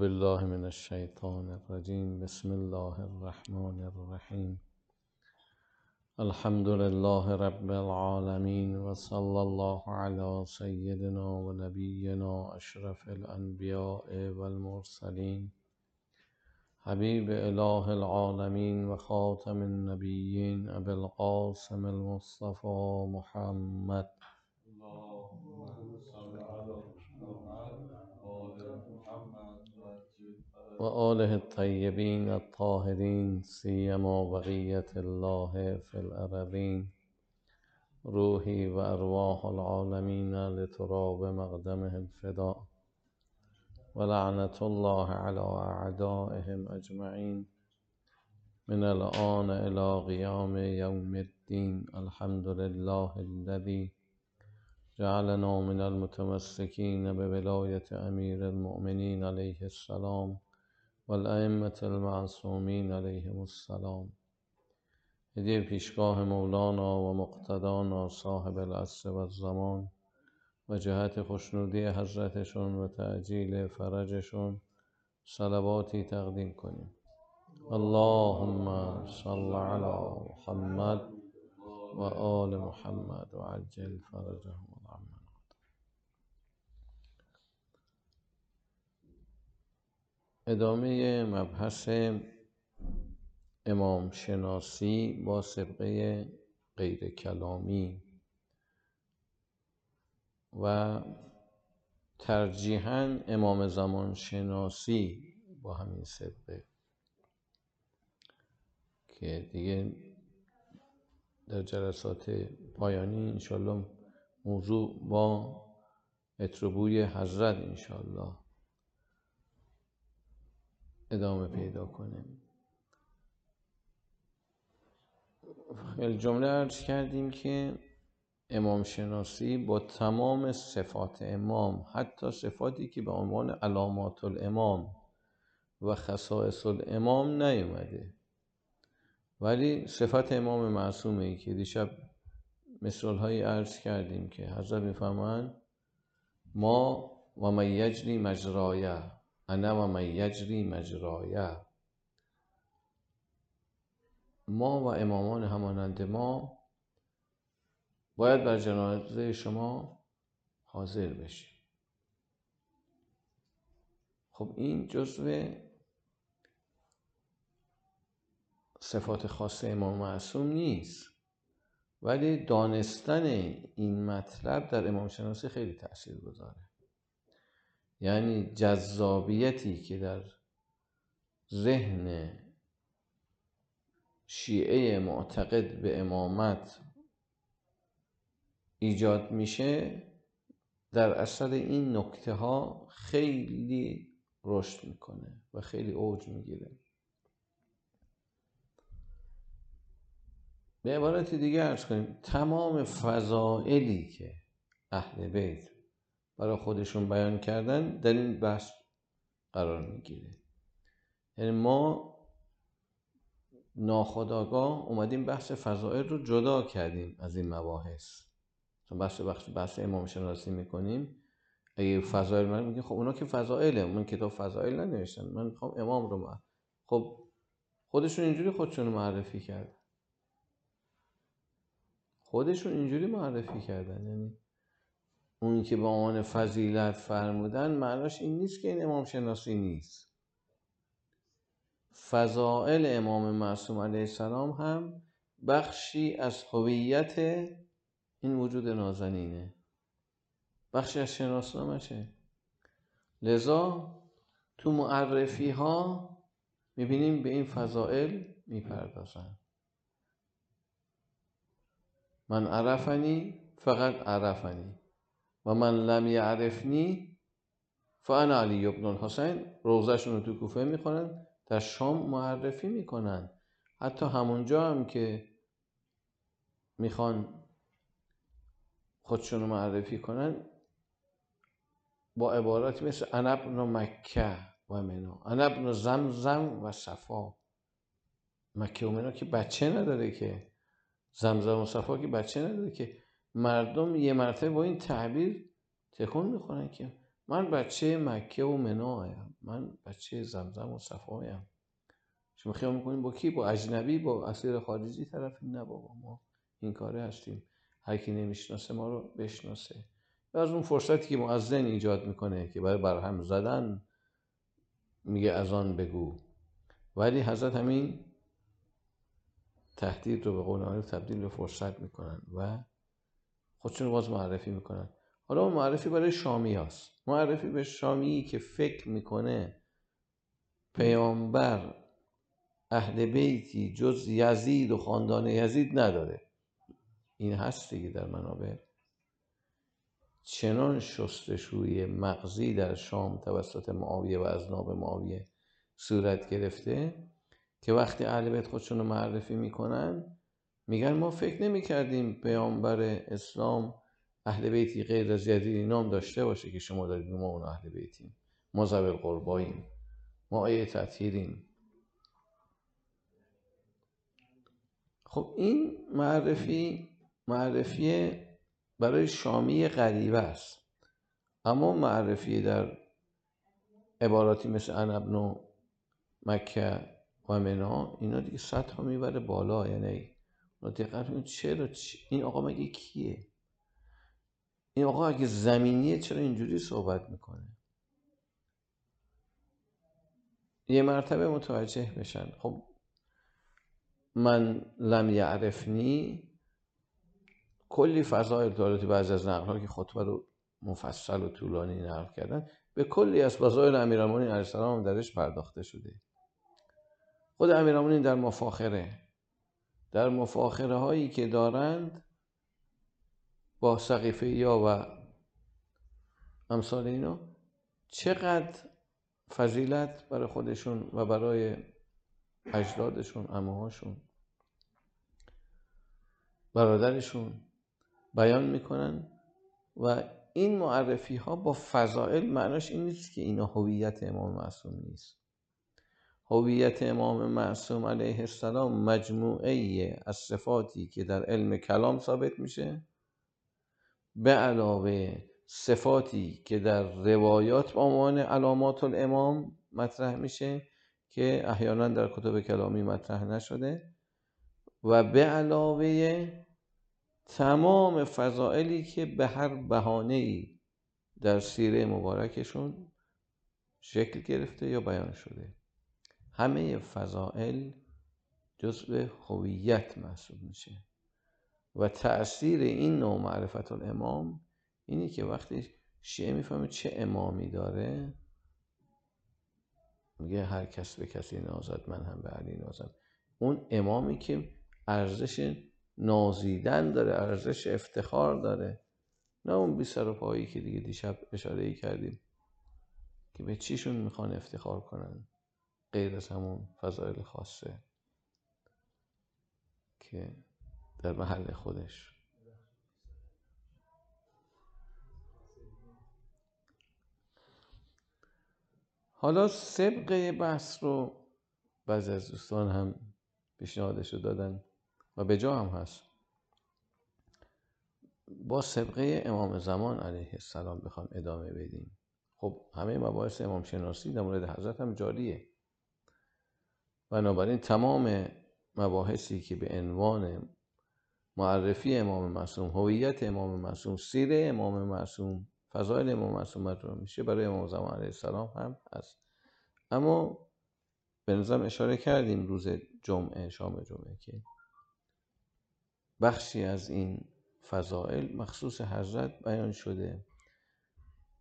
بالله من الشیطان الرجیم. بسم الله الرحمن الرحیم. الحمد لله رب العالمین و صلی الله علی سیدنا و نبینا اشرف الانبیاء والمرسلین حبیب اله العالمین و خاتم النبیین ابی القاسم المصطفى محمد. وآله الطيبين الطاهرين سيما بقية الله في الأربين روحي وأرواح العالمين لتراب مقدمهم فداء ولعنة الله على أعدائهم أجمعين. من الآن إلى قيام يوم الدين الحمد لله الذي جعلنا من المتمسكين بولاية أمير المؤمنين عليه السلام والائمة المعصومین علیهم السلام. هدیه پیشگاه مولانا و مقتدانا صاحب العصر و الزمان و جهت خوشنودی حضرتشون و تعجیل فرجشون صلواتی تقدیم کنیم. اللهم صل علی محمد و آل محمد و عجل فرجهم. ادامه مبحث امام شناسی با سبقه غیر کلامی و ترجیحاً امام زمان شناسی با همین سبقه که دیگه در جلسات پایانی انشالله موضوع با اتروبوی حضرت انشالله ادامه پیدا کنه. خیلی جمله ارز کردیم که امام شناسی با تمام صفات امام حتی صفاتی که به عنوان علامات الامام و خصائص الامام نیومده. ولی صفت امام معصومه ای که دیشب مثال هایی عرض کردیم که حضرت می‌فهمند ما و من یجری مجرایه. انا و من یجری مجرایه. ما و امامان همانند ما باید بر جنازه شما حاضر بشیم. خب این جزو صفات خاص امام معصوم نیست ولی دانستن این مطلب در امام شناسی خیلی تأثیر گذاره یعنی جذابیتی که در ذهن شیعه معتقد به امامت ایجاد میشه در اثر این نکته ها خیلی رشد می‌کنه و خیلی اوج می‌گیره. به عبارت دیگه ارز کنیم تمام فضائلی که اهل بیت برای خودشون بیان کردن در این بحث قرار می‌گیره. یعنی ما ناخداگاه اومدیم بحث فضائل رو جدا کردیم از این مباحث. چون بحث بحث بحث امام شناسی می‌کنیم اگه فضائل من میگه خب اونا که فضائله من کتاب فضائل ننوشتن. من می‌خوام امام رو ما خب خودشون اینجوری خودشون رو معرفی کرد خودشون اینجوری معرفی کردن یعنی اون که به عنوان فضیلت فرمودن معناش این نیست که این امام شناسی نیست. فضائل امام معصوم علیه السلام هم بخشی از هویت این وجود نازنینه. بخشی از شناسنامشه لذا تو معرفی ها می‌بینیم به این فضائل می‌پردازن. من عرفنی فقط عرفنی. و من لم یعرفنی فانا علی ابن الحسین روزشون رو تو کوفه می‌کنن در شام معرفی می‌کنن. حتی همونجا هم که می‌خوان خودشون رو معرفی کنن با عبارات مثل انا مکه و منا انا زمزم و صفا. مکه و منا که بچه نداره که زمزم و صفا که بچه نداره که مردم یه مرتبه با این تعبیر تکون می‌خورن که من بچه مکه و منایم من بچه زمزم و صفایم شما خیال می‌کنیم با کی؟ با اجنبی با اسیر خارجی طرفی نه بابا ما این کاره هستیم. هر کی نمی‌شناسه ما رو بشناسه. و از اون فرصتی که مؤذن ایجاد می‌کنه که برای برهم زدن میگه از آن بگو. ولی حضرت همین تهدید رو به قول تبدیل به فرصت می‌کنن و خودشون رو باز معرفی می‌کنن. حالا اون معرفی برای شامی هست معرفی به شامی که فکر می‌کنه پیامبر اهل بیتی جز یزید و خاندان یزید نداره. این هست دیگه در منابع. چنان شستشوی مغزی در شام توسط معاویه و از ناب معاویه صورت گرفته که وقتی اهل بیت خودشون رو معرفی می‌کنن میگن ما فکر نمی‌کردیم پیامبر اسلام اهل بیتی غیر از یزید نام داشته باشه که شما دارید ما اون اهل بیتیم. ما زبر قرباییم ما آیه تطهیریم خب این معرفی معرفی برای شامی غریبه است. اما معرفی در عباراتی مثل ان ابن مکه و منا اینا دیگه سطح می‌بره بالا یعنی دقت چرا این آقا مگه کیه؟ این آقا اگه زمینیه چرا اینجوری صحبت می‌کنه؟ یه مرتبه متوجه بشن. خب من لم یعرفنی کلی فضایل داره بعضی از نقل که خطبه رو مفصل و طولانی نقل کردن به کلی از فضایل امیرالمومنین علیه السلام درش پرداخته شده. خود امیرالمومنین در مفاخره. در مفاخره هایی که دارند با سقیفه یا و امثال اینا چقدر فضیلت برای خودشون و برای اجدادشون اموهاشون برادرشون بیان می‌کنن و این معرفی ها با فضائل معناش این نیست که اینا هویت امام معصوم نیست. هویت امام معصوم علیه السلام مجموعه از صفاتی که در علم کلام ثابت میشه. به علاوه صفاتی که در روایات به عنوان علامات الامام مطرح میشه که احیانا در کتب کلامی مطرح نشده. و به علاوه تمام فضائلی که به هر بهانه ای در سیره مبارکشون شکل گرفته یا بیان شده. همه فضائل جزء هویت محسوب میشه. و تأثیر این نوع معرفت الامام اینی که وقتی شیعه می‌فهمه چه امامی داره میگه هر کس به کسی نازد من هم به علی نازم اون امامی که ارزش نازیدن داره ارزش افتخار داره. نه اون بی سر و پایی که دیگه دیشب اشاره کردیم که به چیشون می‌خوان افتخار کنن. غیر از همون فضایل خاصه که در محل خودش. حالا سبقه بحث رو بعضی از دوستان هم پیشنهادش رو دادن و به جا هم هست. با سبقه امام زمان علیه السلام بخوام ادامه بدیم. خب همه مباحث امام شناسی در مورد حضرت هم جاریه. بنابراین تمام مباحثی که به عنوان معرفی امام معصوم هویت امام معصوم سیره امام معصوم فضایل امام معصوم مطرح میشه برای امام زمان علیه السلام هم هست. اما به نظرم اشاره کردیم روز جمعه شام جمعه که بخشی از این فضائل مخصوص حضرت بیان شده.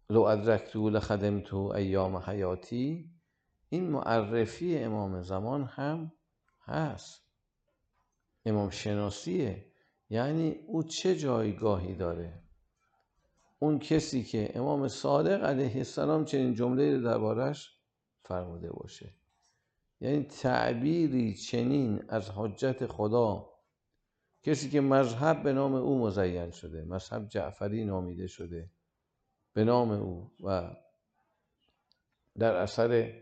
لو ادرکتو لخدمتو ایام حیاتی این معرفی امام زمان هم هست. امام شناسیه. یعنی او چه جایگاهی داره؟ اون کسی که امام صادق علیه السلام چنین جمله دربارش فرموده باشه. یعنی تعبیری چنین از حجت خدا. کسی که مذهب به نام او مزین شده مذهب جعفری نامیده شده به نام او و در اثر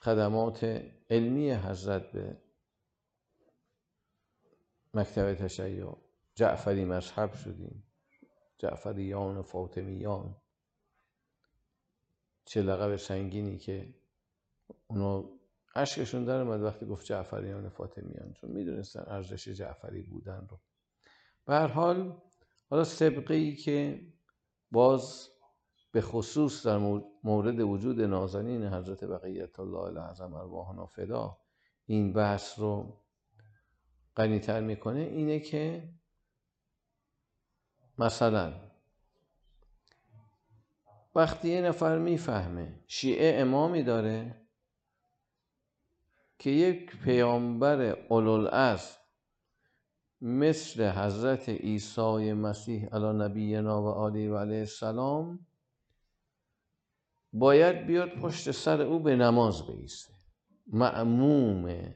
خدمات علمی حضرت به مکتب تشیع. جعفری مذهب شدیم. جعفریان و فاطمیان. چه لقب سنگینی که اونو عشقشون در اومد وقتی گفت جعفریان فاطمیان. چون می‌دونستن ارزش جعفری بودن رو. به هر حال حالا سبقه ای که باز به خصوص در مورد وجود نازنین حضرت بقیت الله العظم ارواحنا فدا این بحث رو غنیتر می‌کنه اینه که مثلا وقتی یه نفر می‌فهمه شیعه امامی داره که یک پیامبر اولوالعزم مثل حضرت عیسی مسیح علی نبینا و آله و علیه السلام باید بیاد پشت سر او به نماز بیسته. معموم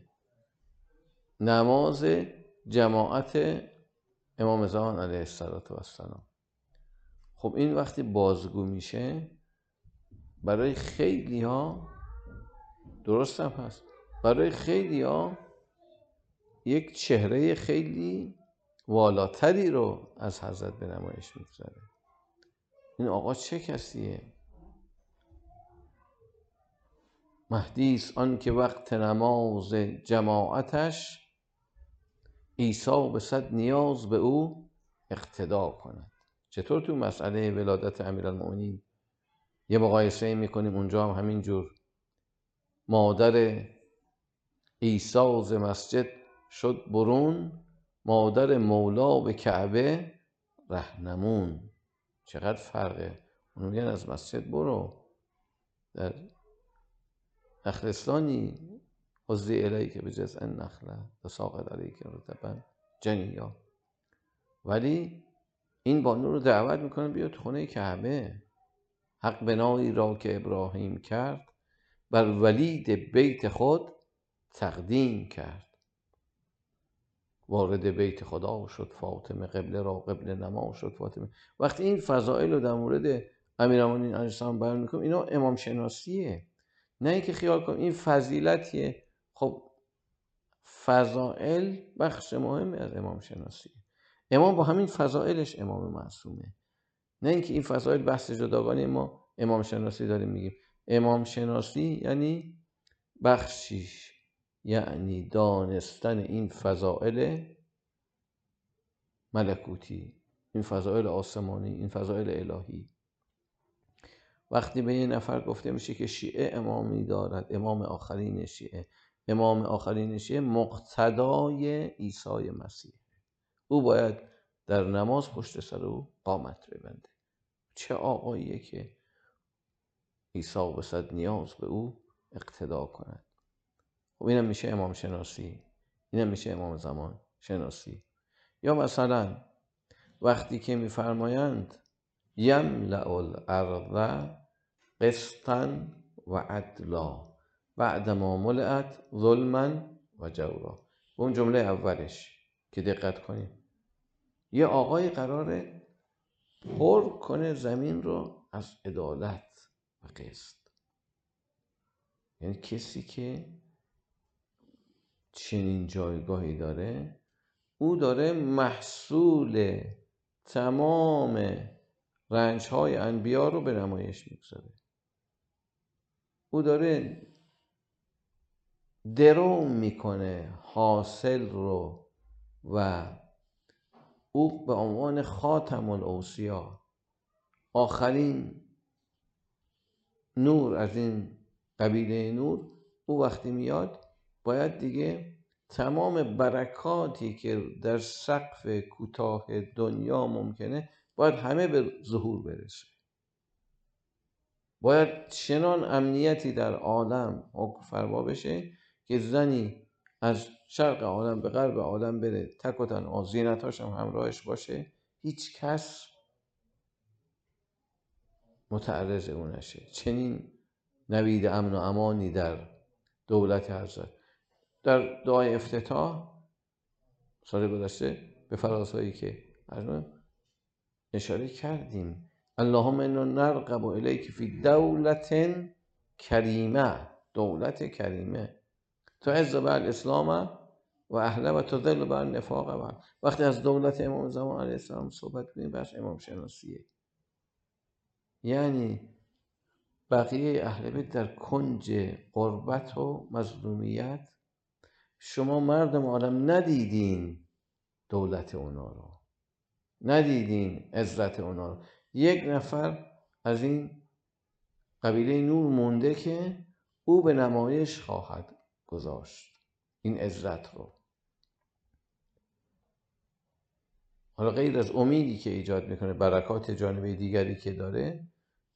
نماز جماعت امام زمان علیه السلام خب این وقتی بازگو میشه برای خیلی ها درست هم هست. برای خیلی ها یک چهره خیلی والاتری رو از حضرت به نمایش می‌گذاره این آقا چه کسیه؟ مهدیس آن که وقت نماز جماعتش عیسی به صد نیاز به او اقتدا کند. چطور تو مسئله ولادت امیرالمؤمنین؟ یه مقایسه می‌کنیم اونجا هم همین جور. مادر عیسی ز مسجد شد برون مادر مولا به کعبه رهنمون. چقدر فرقه؟ اونو میگن از مسجد برو. در نخلستانی. الهی که به جزء نخله و ساقت علیه که رتبا. جنیا. ولی این بانو رو دعوت می‌کنه بیاد خونه کعبه. حق بنایی را که ابراهیم کرد بر ولید بیت خود تقدیم کرد. وارد بیت خدا شد فاطمه قبله را قبله نما شد فاطمه. وقتی این فضائل رو در مورد امیرالمومنین علیه السلام بیان می‌کنم اینا امام شناسیه نه اینکه خیال کنم این فضیلتیه. خب فضائل بخش مهمی از امام شناسیه امام با همین فضائلش امام معصومه. نه اینکه این فضائل بحث جداگانه ما امام شناسی داریم میگیم. امام شناسی یعنی بخشیش یعنی دانستن این فضائل ملکوتی این فضائل آسمانی این فضائل الهی. وقتی به یه نفر گفته میشه که شیعه امامی دارد امام آخرین شیعه. امام آخرین شیعه مقتدای عیسی مسیح. او باید در نماز پشت سر او قامت ببنده. چه آقاییه که عیسی به نیاز به او اقتدا کند. خب اینم میشه امام شناسی. اینم میشه امام زمان شناسی. یا مثلا وقتی که میفرمایند یملع الارض قسطا و عدلا بعد ما ملعت ظلما و جورا. اون جمله اولش که دقت کنیم. یه آقای قراره پر کنه زمین رو از عدالت و قسط. یعنی کسی که چنین جایگاهی داره او داره محصول تمام رنج های انبیا رو به نمایش می‌گذاره. او داره دروم می‌کنه حاصل رو و او به عنوان خاتم الاوسیا. آخرین نور از این قبیله نور او وقتی میاد باید دیگه تمام برکاتی که در سقف کوتاه دنیا ممکنه باید همه به ظهور برسه. باید چنان امنیتی در عالم حکم فرما بشه که زنی از شرق عالم به غرب عالم بره. تک و تنها زینتاش هم همراهش باشه. هیچ کس متعرض او نشه. چنین نوید امن و امانی در دولت حضرت. در دعای افتتاح سال گذشته به فرازهایی که اشاره کردیم. اللهم انا نرقب الیک فی دولت کریمه دولت کریمه عز بر الاسلام و اهله و تذل بر نفاق و وقتی از دولت امام زمان علیه السلام صحبت کنیم بس امام شناسیه. یعنی بقیه اهل بیت در کنج قربت و مظلومیت شما مردم عالم ندیدین دولت اونا رو. ندیدین عزت اونا رو. یک نفر از این قبیله نور مونده که او به نمایش خواهد گذاشت. این عزت رو. حالا غیر از امیدی که ایجاد می‌کنه برکات جانبه دیگری که داره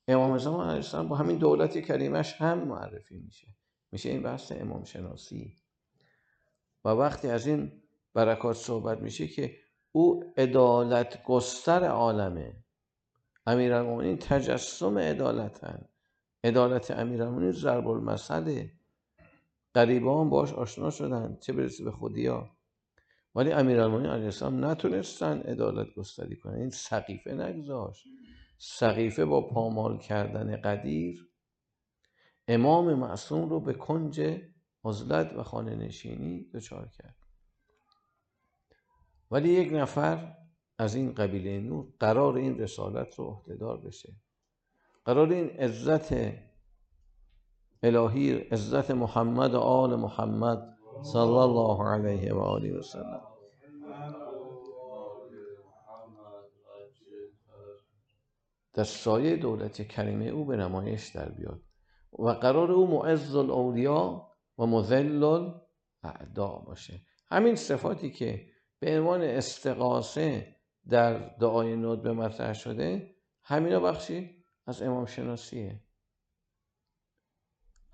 امام زمان علیه با همین دولت کریمش هم معرفی میشه. میشه این بحث امام شناسی و وقتی از این برکات صحبت میشه که او عدالت گستر عالمه. امیرالمومنین تجسم عدالتن. عدالت امیرالمومنین ضرب المثله قریبان باش آشنا شدن. چه برسه به خودیا. ولی امیرالمومنین علیه السلام نتونستن عدالت گستری کنن. این سقیفه نگذاشت. سقیفه با پامال کردن قدیر. امام معصوم رو به کنج عزلت و خانه نشینی دچار کرد. ولی یک نفر از این قبیله نور قرار این رسالت رو عهدهدار بشه. قرار این عزت الهی عزت محمد و آل محمد صلی الله علیه و آله و سلم. در سایه دولت کریمه او به نمایش در بیاد و قرار او معز الاولیا و مذل الاعدا باشه. همین صفاتی که به عنوان استقاسه در دعای به مطرح شده همینا بخشی از امام شناسیه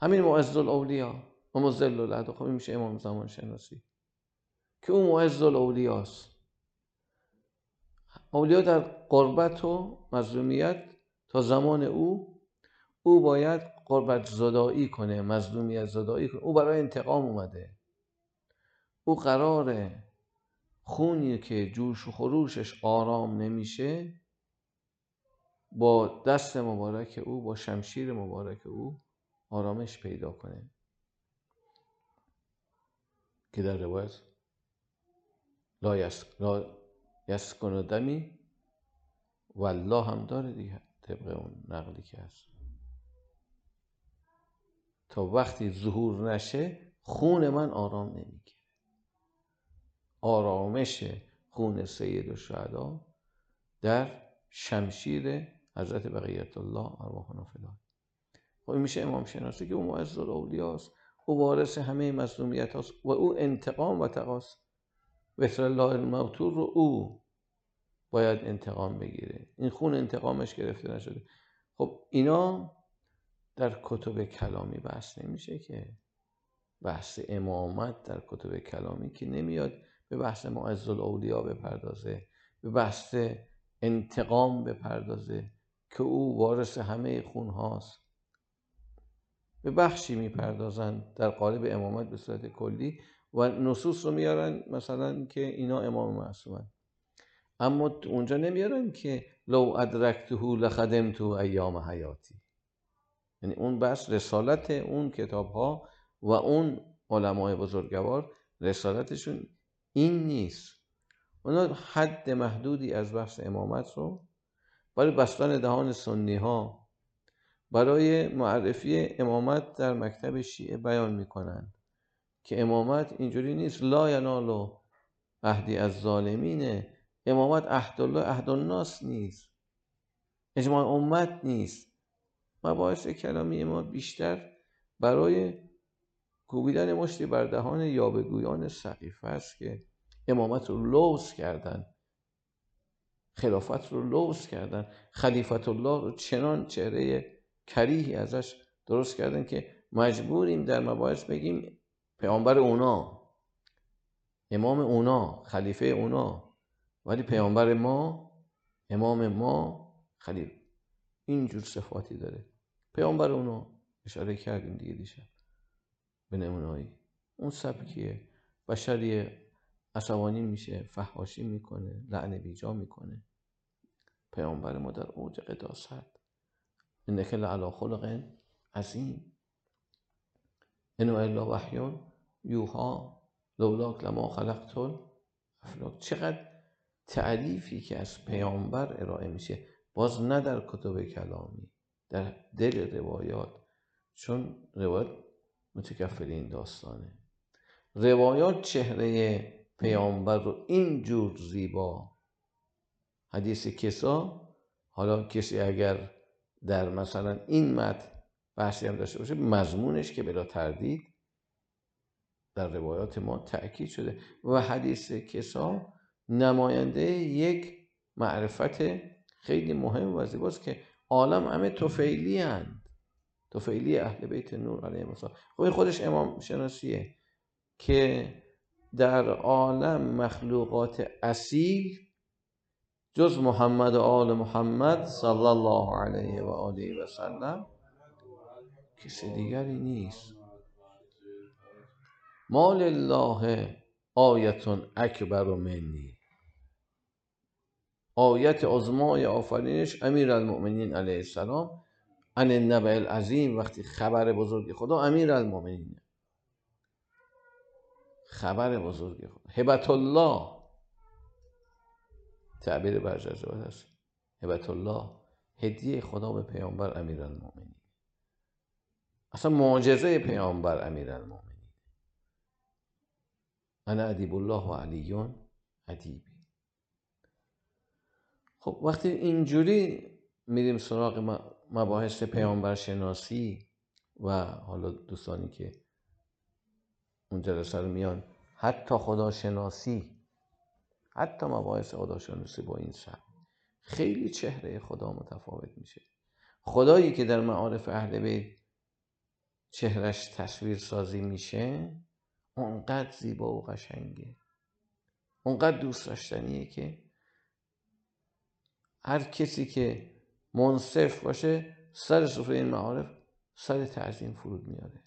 همین معز الاولیا و خب میشه امام زمان شناسی که او معز الاولیاست اولیا در قربت و مظلومیت تا زمان او او باید قربت زدایی کنه مظلومیت زدایی کنه. او برای انتقام اومده. او قراره خونی که جوش و خروشش آرام نمیشه با دست مبارک او با شمشیر مبارک او آرامش پیدا کنه. که در روایت لا, یس... لا یسکن دمی والله هم داره دیگه طبق اون نقلی که هست. تا وقتی ظهور نشه خون من آرام نمی‌گیره آرامش خون سید و شهدا در شمشیر حضرت بقیت الله ارواحنا فدای خب میشه امام شناسی که او معز الاولیاست او وارث همه مظلومیت هاست و او انتقام و تقاس. وفر الله الموتور رو او باید انتقام بگیره. این خون انتقامش گرفته نشده. خب اینا در کتب کلامی بحث نمیشه که. بحث امامت در کتب کلامی که نمیاد. به بحث معز الاولیا بپردازه به بحث انتقام بپردازه که او وارث همه خون هاست. به بخشی می‌پردازند در قالب امامت به صورت کلی و نصوص رو میارن مثلا که اینا امام معصومن. اما اونجا نمیارن که لو ادرکته لخدمته ایام حیاتی. یعنی اون بس رسالت اون کتاب ها و اون علمای بزرگوار رسالتشون این نیست. اونا حد محدودی از بحث امامت رو برای بستن دهان سنی ها برای معرفی امامت در مکتب شیعه بیان می‌کنن که امامت اینجوری نیست. لا ینالو عهدی از ظالمینه. امامت عهد الله عهد الناس نیست. اجماع امت نیست. مباحث کلامی ما بیشتر برای کوبیدن مشتی بر دهان یابگویان سقیفه است که امامت رو لوس کردن خلافت رو لوس کردن. خلیفت الله رو چنان چهره کریهی ازش درست کردن که مجبوریم در مباحث بگیم پیامبر اونا امام اونا خلیفه اونا. ولی پیامبر ما امام ما خلیل اینجور صفاتی داره. پیامبر اونو اشاره کردیم دیگه دیشب. به نمونایی اون سبکیه. بشری عصبانی میشه فحاشی می‌کنه لعن بیجا می‌کنه. پیامبر ما در اوج قداست. انک لعلا خلق عظیم. انو الا وحیون یوها لولاک لما خلقت افلاک چقدر تعریفی که از پیامبر ارائه میشه. باز نه در کتب کلامی در دل روایات. چون روایت متکفل این داستانه. روایات چهره پیامبر رو اینجور زیبا. حدیث کسا حالا کسی اگر در مثلا این متن بحثی هم داشته باشه مضمونش که بلا تردید در روایات ما تأکید شده. و حدیث کسا نماینده یک معرفت خیلی مهم و زیباست که عالم همه توفیلی توفیلی اهل بیت نور علیه السلام. خب خودش امام شناسیه که در عالم مخلوقات اصیل جز محمد و آل محمد صلی الله علیه و آله و سلم کسی دیگری نیست. مال الله آیتون اکبر و منی. آیت عظمای آفرینش امیر المؤمنین علیه السلام ان النبع العظیم وقتی خبر بزرگ خدا امیر المؤمنین. خبر بزرگ خدا. هبت الله تعبیر برجزه هست هبت الله هدیه خدا به پیامبر امیر المؤمنین. اصلا معجزه پیامبر امیر المؤمنین. انا ادیب الله و علیون ادیبی خب وقتی اینجوری میریم سراغ مباحث پیامبر شناسی و حالا دوستانی که اون جلسه رو میان حتی خداشناسی حتی مباحث خداشناسی با این سر خیلی چهره خدا متفاوت میشه. خدایی که در معارف اهل بیت چهرش تصویر سازی میشه اونقدر زیبا و قشنگه. اونقدر دوست داشتنیه که هر کسی که منصف باشه سر سفره این معارف سر تعظیم فرود میاره.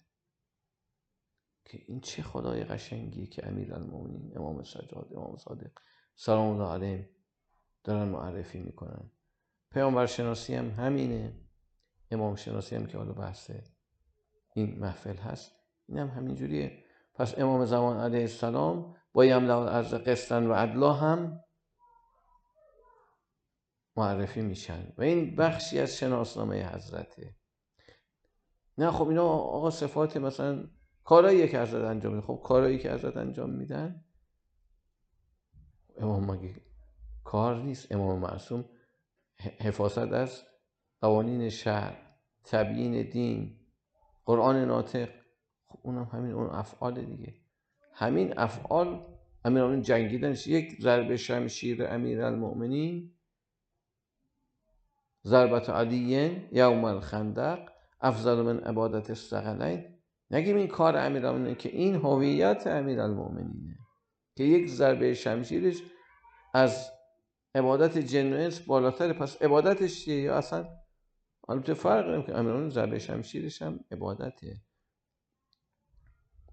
که این چه خدای قشنگی که امیر المومنین امام سجاد امام صادق سلام الله علیهم دارن معرفی می‌کنن. پیامبر شناسی هم همینه. امام شناسی هم که حالا بحث این محفل هست این هم همینجوریه. پس امام زمان علیه السلام با یملا از قسطن و عدلا هم معرفی میشن. و این بخشی از شناسنامه حضرته. نه خب اینا آقا صفات مثلا کارایی که حضرت انجام میدن. خب کارایی که حضرت انجام میدن امام مگه کار نیست؟ امام معصوم حفاظت از قوانین شهر تبیین دین قرآن ناطق. خب اونم همین اون افعال دیگه. همین افعال امیر جنگیدنش. یک ضرب شمشیر امیر المؤمنین ضربت علیین یوم الخندق افضل من عبادت استقلین نگیم این کار امیرالمومنین که این هویت امیرالمومنینه که یک ضربه شمشیرش از عبادت جن بالاتر پس عبادتش چیه؟ یا اصلا البته فرق نمی‌کنه. امیرالمومنین ضربه شمشیرش هم عبادته.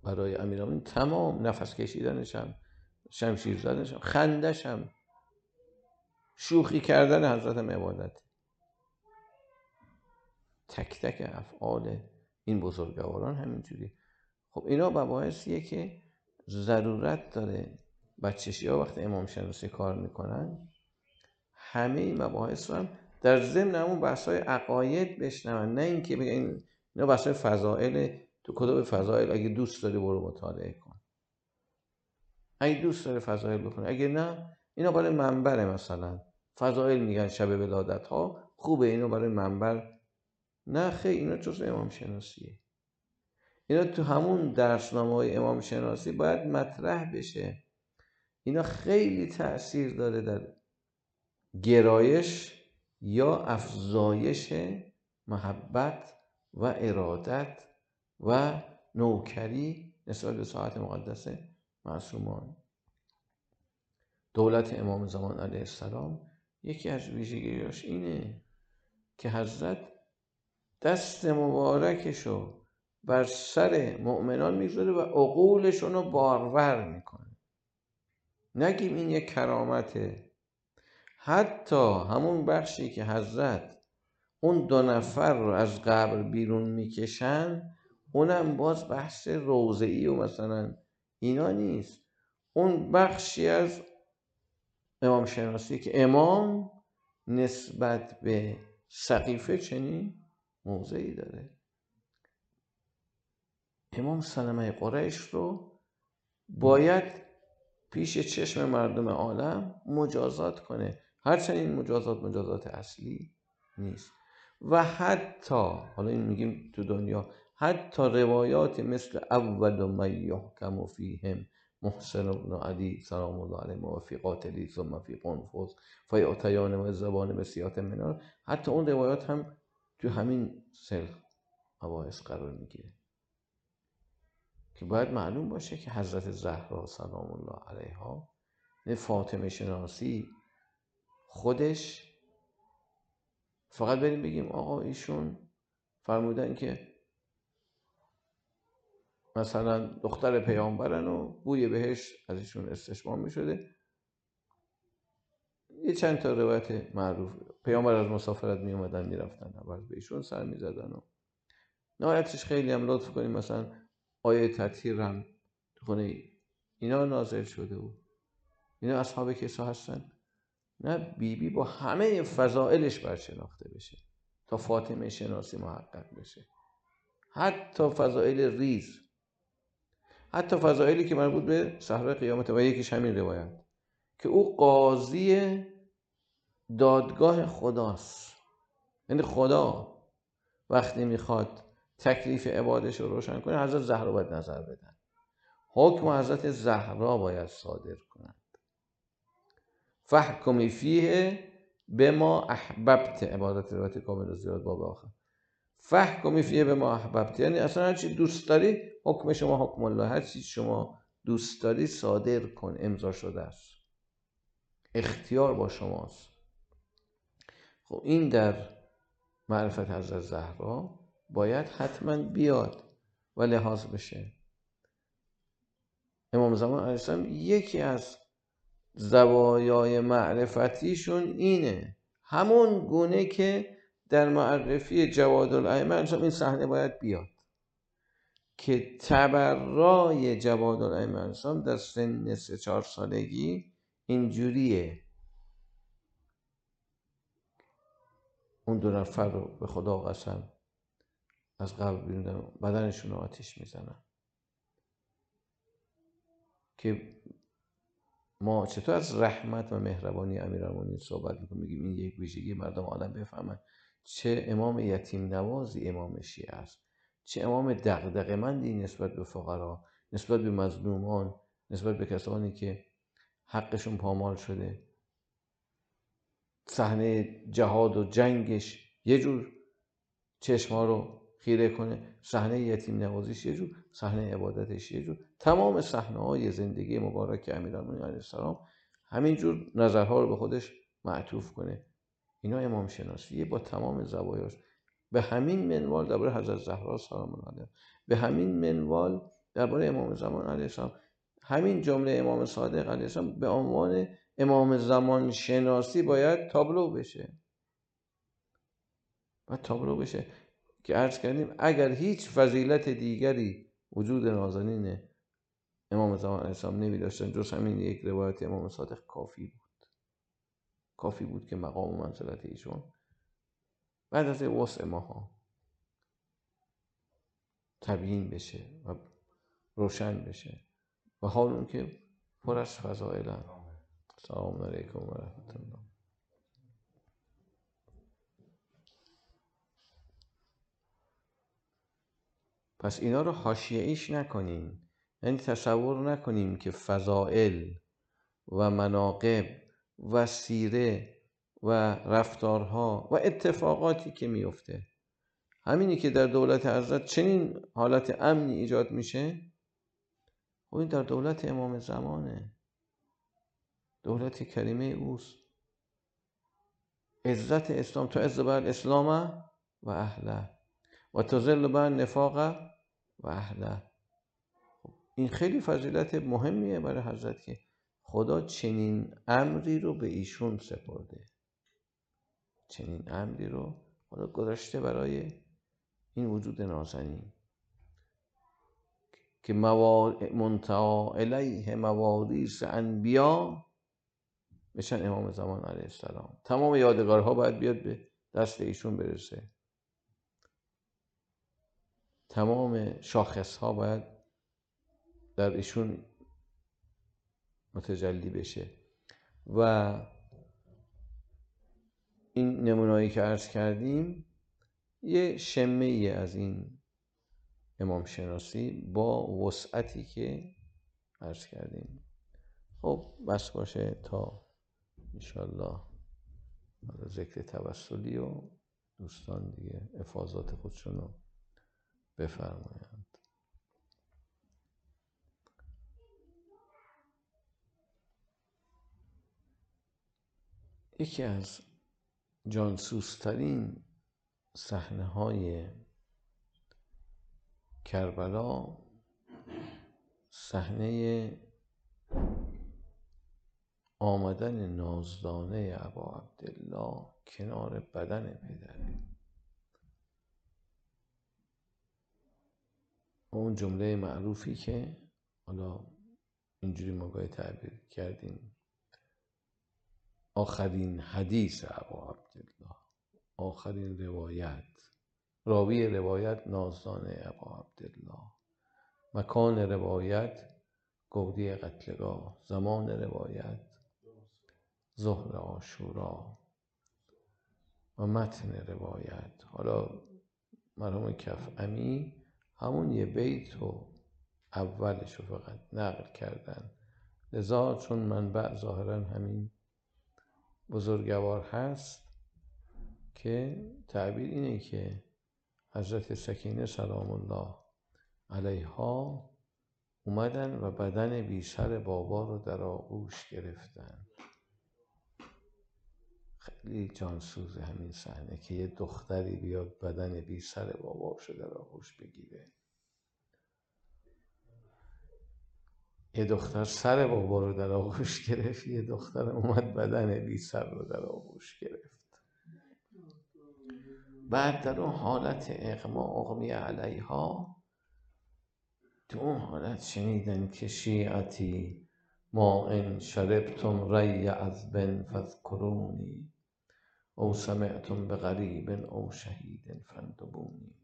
برای امیرالمومنین تمام نفس کشیدنش هم شمشیر زدنش هم خندش هم شوخی کردن حضرت هم عبادت. تک تک افعال این بزرگواران همینجوری. خب اینا مباحثیه که ضرورت داره بچشی ها وقتی امام شناسی کار می‌کنن همه این مباحث رو هم در ضمن همون بحث های عقاید بشنون. نه اینکه بگن اینا بحث های فضائل تو کتاب فضائل؟ اگه دوست داری برو مطالعه کن. اگه دوست داره فضائل بخونه اگه نه اینا برای منبره مثلا. فضائل میگن شب ولادت ها خوبه اینو برای منبر نه خیلی اینا جز امام شناسیه اینا تو همون درسنامه های امام شناسی باید مطرح بشه. اینا خیلی تاثیر داره در گرایش یا افزایش محبت و ارادت و نوکری نسبت به ساعت مقدس معصومان. دولت امام زمان علیه السلام یکی از ویژگیاش اینه که حضرت دست مبارکشو بر سر مؤمنان می‌گذاره و عقولشون رو بارور می‌کنه. نگیم این یک کرامته. حتی همون بخشی که حضرت اون دو نفر رو از قبر بیرون می‌کشن اونم باز بحث روزعی و مثلا اینا نیست. اون بخشی از امام شناسی که امام نسبت به سقیفه چنین؟ موضعی داره. امام سلمه قریش رو باید پیش چشم مردم عالم مجازات کنه. هرچند این مجازات مجازات اصلی نیست. و حتی حالا این میگیم تو دنیا حتی روایات مثل اول من یحکم فیهم محسن بن علی سلام الله علیه و فی قاتلی ثم فی قنفذ فیعتیان و زبان بسیات منار. حتی اون روایات هم تو همین سل حوائس قرار می‌گیره. که باید معلوم باشه که حضرت زهرا سلام الله علیها فاطمه شناسی خودش فقط بریم بگیم آقا ایشون فرمودن که مثلا دختر پیامبرن و بوی بهش از ایشون استشمام می شده یه چند تا روایت معروف پیامبر از مسافرت می اومدن می رفتن به ایشون سر می زدن و نهایتش خیلی هم لطف کنیم. مثلا آیه تطهیر هم تو خونه اینا نازل شده بود. اینا اصحاب کسا هستن؟ نه بیبی بی با همه فضائلش برشناخته بشه تا فاطمه شناسی محقق بشه. حتی فضائل ریز. حتی فضائلی که مربوط به صحرای قیامت و یکیش همین روایت. که او قاضی دادگاه خداست. یعنی خدا وقتی می‌خواد تکلیف عبادش رو روشن کنه حضرت زهرا باید نظر بدن. حکم حضرت زهرا باید صادر کنند. فحکمی فیه به ما احببت. عبادت روایت کامل زیاد باب آخر. فحکمی فیه به ما احببت. یعنی اصلا هرچی دوست داری حکم شما حکم الله. هر چی شما دوست داری صادر کن. امضا شده است. اختیار با شماست. خب این در معرفت حضرت زهرا باید حتما بیاد و لحاظ بشه. امام زمان علیه یکی از زوایای معرفتیشون اینه. همون گونه که در معرفی جواد الائمه این صحنه باید بیاد که تبرای جواد الائمه در سن سه چهار سالگی اینجوریه. اون دو نفر رو به خدا قسم از قبل بیرون بدنشون رو آتیش می‌زنن. که ما چطور از رحمت و مهربانی امیرالمومنین صحبت می‌کنیم؟ میگیم این یک ویژگی مردم عالم بفهمن. چه امام یتیم نوازی امام شیعه است. چه امام دغدغه‌مندی نسبت به فقرا نسبت به مظلومان نسبت به کسانی که حقشون پامال شده. صحنه جهاد و جنگش یه جور چشما رو خیره کنه صحنه یتیم نوازیش یه جور صحنه عبادتش یه جور. تمام صحنه های زندگی مبارک امیرالمومنین علیه السلام همینجور نظرها رو به خودش معطوف کنه. اینا امام شناسیه با تمام زوایاش. به همین منوال درباره حضرت زهرا سلام الله به همین منوال درباره امام زمان علیه السلام. همین جمله امام صادق علیه السلام به عنوان امام زمان شناسی باید تابلو بشه. و تابلو بشه. که عرض کردیم اگر هیچ فضیلت دیگری وجود نازنین امام زمان علیه السلام نمی داشتن جز همین یک روایت امام صادق کافی بود. کافی بود که مقام و منزلت ایشون. بعد از وسع ماها تبیین بشه و روشن بشه. و حال اون که پر از فضائل سلام علیکم و رحمت الله. پس اینا رو حاشیه ایش نکنیم. یعنی تصور نکنیم که فضائل و مناقب و سیره و رفتارها و اتفاقاتی که میفته همینی که در دولت حضرت چنین حالت امنی ایجاد میشه و این در دولت امام زمانه. دولت کریمه اوست. عزت اسلام تو عز بر اسلام و اهله و تزل بر نفاق و اهله خب، این خیلی فضیلت مهمیه برای حضرت که خدا چنین امری رو به ایشون سپرده. چنین امری رو خدا گذاشته برای این وجود نازنین. که منتها الیه مواریس انبیا بشن امام زمان علیه السلام. تمام یادگارها باید بیاد به دست ایشون برسه. تمام شاخص ها باید در ایشون متجلی بشه. و این نمونایی که عرض کردیم یه شمه ای از این امام شناسی با وسعتی که عرض کردیم. خب بس باشه تا انشالله ذکر توسلی و دوستان دیگه افاظات خودشون رو بفرمایند. یکی از جانسوسترین صحنه های کربلا صحنه آمدن نازدانه ابا عبدالله کنار بدن پدره اون جمله معروفی که حالا اینجوری ما گاهی تعبیر کردیم. آخرین حدیث ابا عبدالله. آخرین روایت. راوی روایت نازدانه ابا عبدالله. مکان روایت گودی قتلگاه. زمان روایت ظهر آشورا و متن روایت. حالا مرحوم کف امی همون یه بیت و اولش رو فقط نقل کردن. لذا چون منبع ظاهرا همین بزرگوار هست که تعبیر اینه که حضرت سکینه سلام الله علیها اومدن و بدن بی سر بابا رو در آغوش گرفتن. خیلی جانسوز همین صحنه که یه دختری بیاد بدن بی سر باباشو در آغوش بگیره. یه دختر سر بابا رو در آغوش گرفت یه دختر اومد بدن بی سر رو در آغوش گرفت. بعد در اون حالت اغما اغمی علیها تو اون حالت شنیدن که شیعتی ما ان شربتم ری از بن فذکرونی. او سمعتم به غریب او شهید فندبونی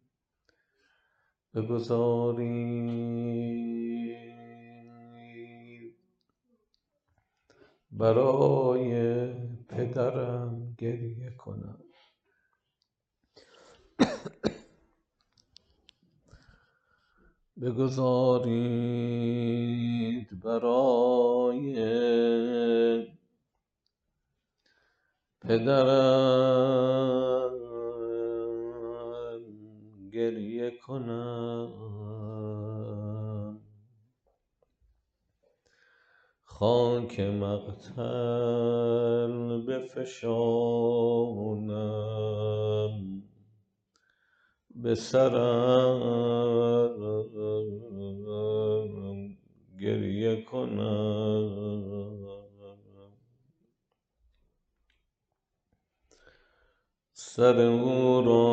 بگذارید برای پدرم گریه کنم. بگذارید برای پدرم گریه کنم. خاک مقتل بفشانم. به سرم گریه کنم. سر او را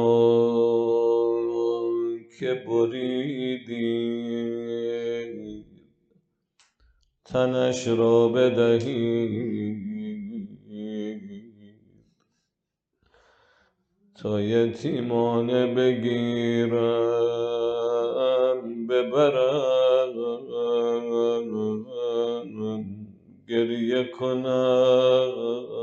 که بریدید تنش را بدهید تا یتیمانه بگیرم ببرم گریه کنم.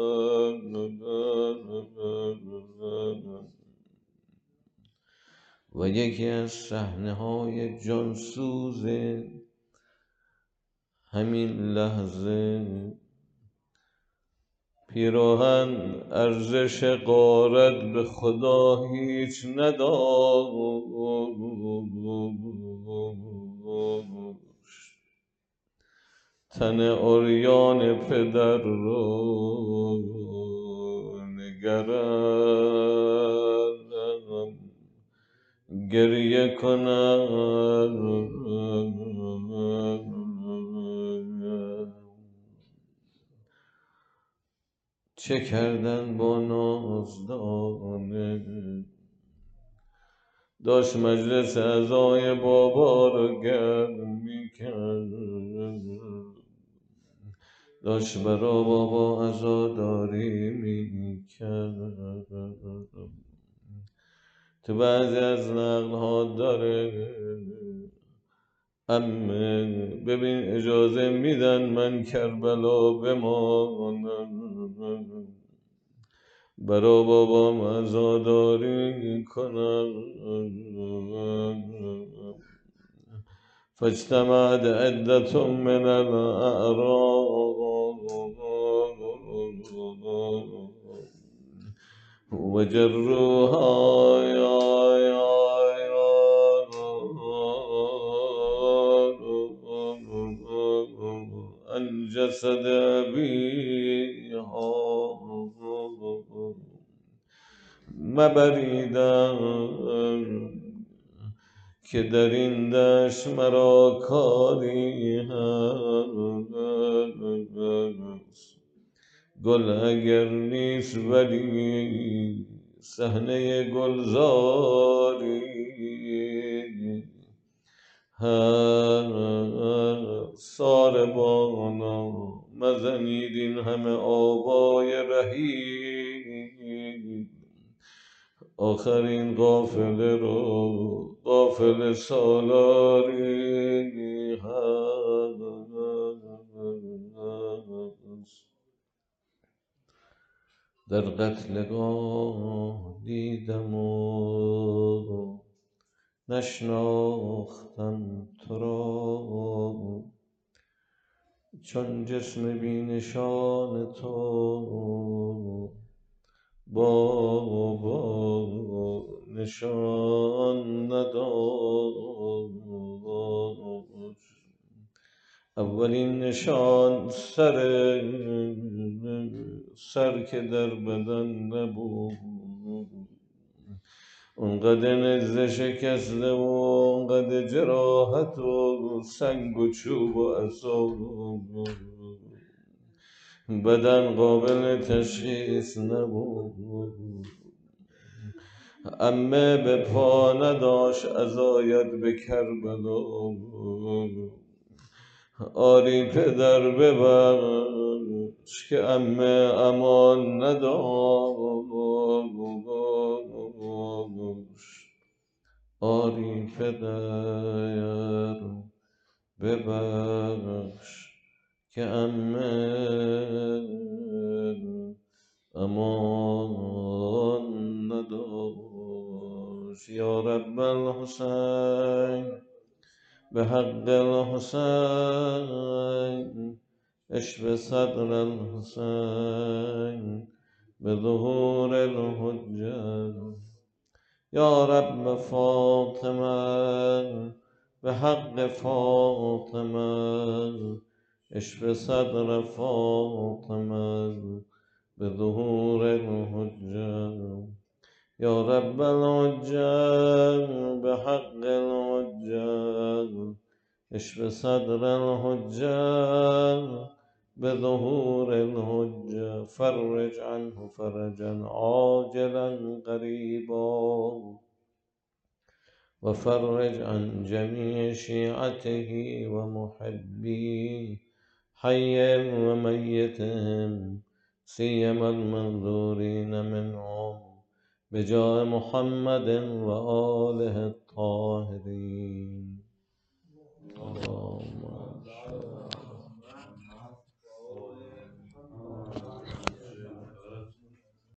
و یکی از صحنه های جانسوز همین لحظه پیراهن ارزش قارت به خدا هیچ نداشت. تن اوریان پدر رو نگرم گریه کنم. چه کردن با نازدانه؟ داشت مجلس اعضای بابا رو گرم می‌کرد داشت برا بابا عزاداری می‌کرد. تو بعضی از نقل ها داره. امه ببین اجازه میدن من کربلا بمانم. برا بابام ازاداری کنم. فاجتمعت عدة من الأعراب وجروها يا مبریدم که در این دشت مرا کاری هست. گل اگر نیست ولی صحنه گلزاری سالاری هست در قتلگاه دیدم و نشناختم تو را. چون جسم بی نشان تو با نشان نداشت. اولین نشان سر سر که در بدن نبود. اونقدر نزد شکسته و اونقدر جراحت و سنگ و چوب و عصا. بدن قابل تشخیص نبود. امه به پا نداشت ازایت به کربلا. آری پدر ببخش که امه امان نداشت. آری پدر ببخش. که امه امان نداشت. یا رب الحسین به حق الحسین اشف صدر الحسین به ظهور الحجه یا رب فاطمه به حق فاطمه اشف صدر فاطمة بظهور الهجة يا رب الهجة بحق الهجة اشف صدر الهجة بظهور الهجة فرج عنه فرجا عاجلا قريبا وفرج عن جميع شيعته ومحبيه. حي وميتهم سيما المنظورين منهم بجاه محمد وآله الطاهرين.